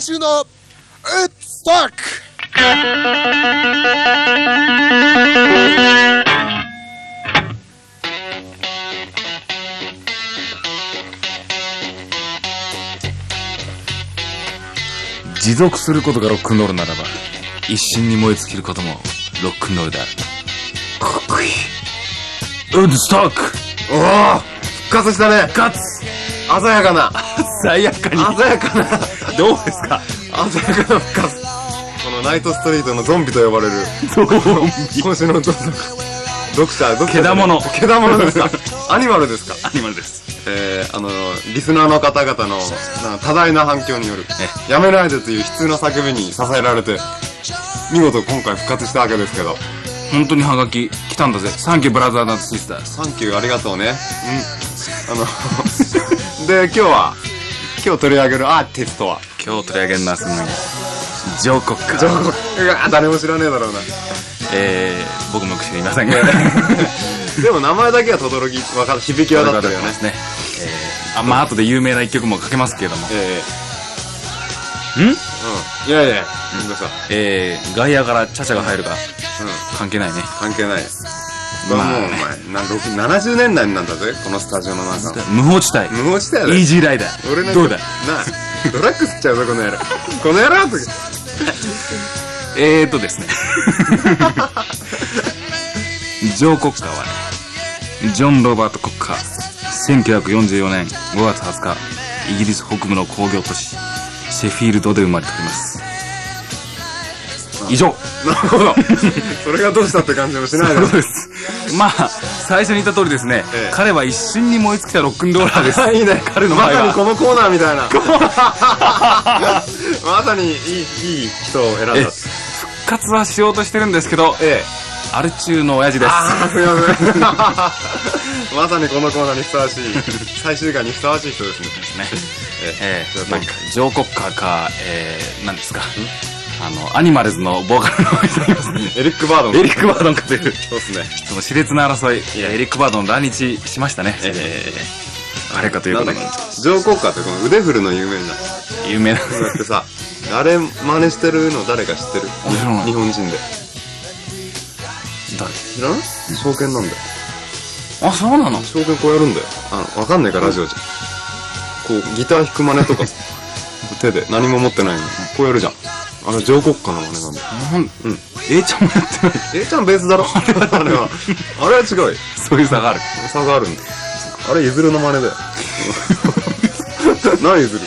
中の It's Talk! 持続することがロックンロールならば一瞬に燃え尽きることもロックンロールである。かっこいい。ウッドストックおお復活したね。ガッツ！鮮やかな。鮮やかに。鮮やかなどうですか？鮮やかな復活このナイトストリートのゾンビと呼ばれる。今週の読読者読者獣獣ですか？アニマルですか？アニマルです。えー、あのリスナーの方々の多大な反響によるやめないでという悲痛な叫びに支えられて見事今回復活したわけですけど。本当にハガキ来たんだぜ。 Thank you brother sisters。Thank you ありがとうね。うん。あの で今日は今日取り上げるアーティストは？今日取り上げるのはすごいジョーコッカージョーコうわ誰も知らねえだろうな。えー、僕も知りませんが でも名前だけは轟きわかる響き渡ってるよね。ね。えー、あまあ後で有名な一曲もかけますけれども。ええ。ん？うん。いやいやごめんなさい。えー、外野からチャチャが入るかうん。関係ないね。関係ないまあもうお前な6 70年代なんだぜこのスタジオの中無法地帯。無法地帯だよ。イージーライダー。俺なんかどうだ？なあドラッグ吸っちゃうぞこの野郎。この野郎えーとですね。ジョー・コッカーはねジョン・ロバート・コッカー1944年5月20日イギリス北部の工業都市シェフィールドで生まれております。以上。なるほど。それがどうしたって感じもしない ですまあ最初に言った通りですね、ええ。彼は一瞬に燃え尽きたロックンローラーです。いいね。彼の場合は。まさにこのコーナーみたいな。まさにいいいい人を選んだ。え復活はしようとしてるんですけどええ。アル中の親父です。ああすみません。まさにこのコーナーにふさわしい最終回にふさわしい人ですね。ね。ええ。ー、まあジョー・コッカーか、えー、何ですかあの、アニマルズのボーカルの人いますね。エリック・バードン。エリック・バードンかという、そうですねその熾烈な争い、いや。エリック・バードン来日しましたね。えー、あれかということで。すけジョー・コッカーってこの腕振るの有名じゃん有名な。だってさあれ真似してるの誰か知ってる？日本人で。誰？知らない？証券なんだ。よあ、そうなの？証券こうやるんだよ。あのわかんないからラジオじゃ。んこうギター弾く真似とか 手で。何も持ってないのに。こうやるじゃんあれジョー・コッカーの真似なんだよなんうん。A ちゃんもやってない。A ちゃんベースだろ。あれは。あれは違うよ。そういう差がある。差があるんだよ。あれゆずるの真似だよ。何ゆずる？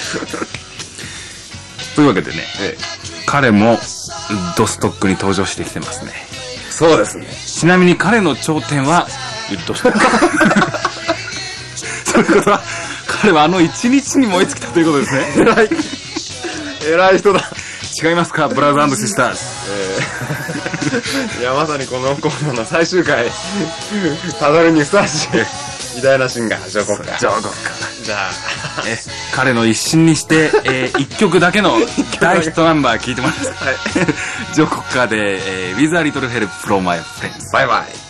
というわけでね、ええ。彼も、ドストックに登場してきてますね。そうですね。ちなみに彼の頂点は、ウッドストック。そういうことは、彼はあの一日に燃え尽きたということですね。偉い。偉い人だ違いますか？ブラザーシスターズ。えー。いやまさにこのコーナーの最終回。たどりにふさわしい偉大なシンガージョーコッカー。ジョー・コッカー。じゃあ。え彼の一心にして、えー、一曲だけの大ヒットナンバー聞いてもらいます。はい。ジョー・コッカーで、えー、With a Little Help from My Friends。バイバイ